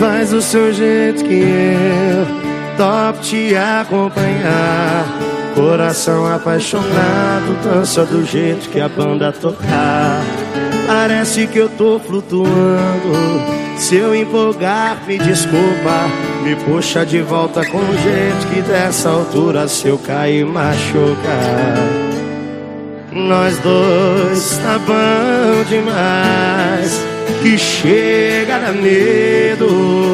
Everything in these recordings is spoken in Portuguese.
mais do seu jeito que eu Top te acompanhar. Coração apaixonado Dança do jeito que a banda tocar. Parece que eu tô flutuando. Se eu empolgar, me desculpa. Me puxa de volta com o jeito que dessa altura Se eu cair, machuca nós dois tá bom demais Que chega dar medo.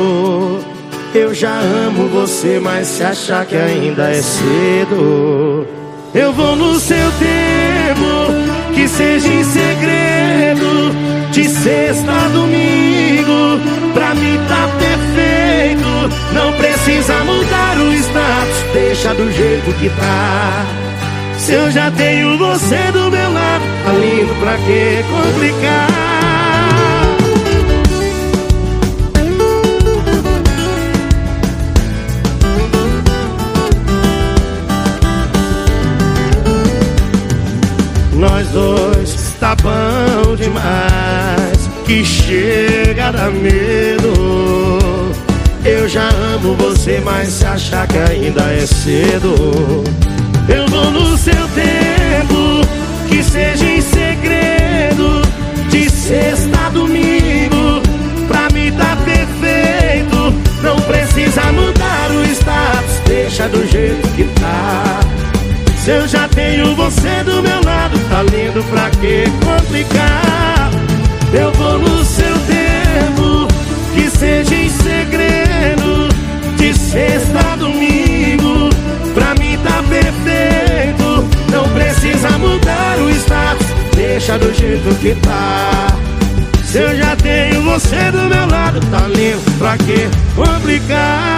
Eu já amo você, mas se achar que ainda é cedo Eu vou no seu tempo Que seja em segredo De sexta a domingo Pra mim tá perfeito. Não precisa mudar o status Deixa do jeito que tá. Se eu já tenho você do meu lado, tá lindo pra que complicar? Nós dois tá bom demais, que chega a dar medo. Eu já amo você, mas se achar que ainda é cedo. Eu vou no seu tempo, que seja em segredo, de sexta a domingo, pra mim tá perfeito. Não precisa mudar o status, deixa do jeito que tá. Se eu já tenho você do meu jeito que tá. Se eu já tenho você do meu lado, tá lindo, pra que complicar?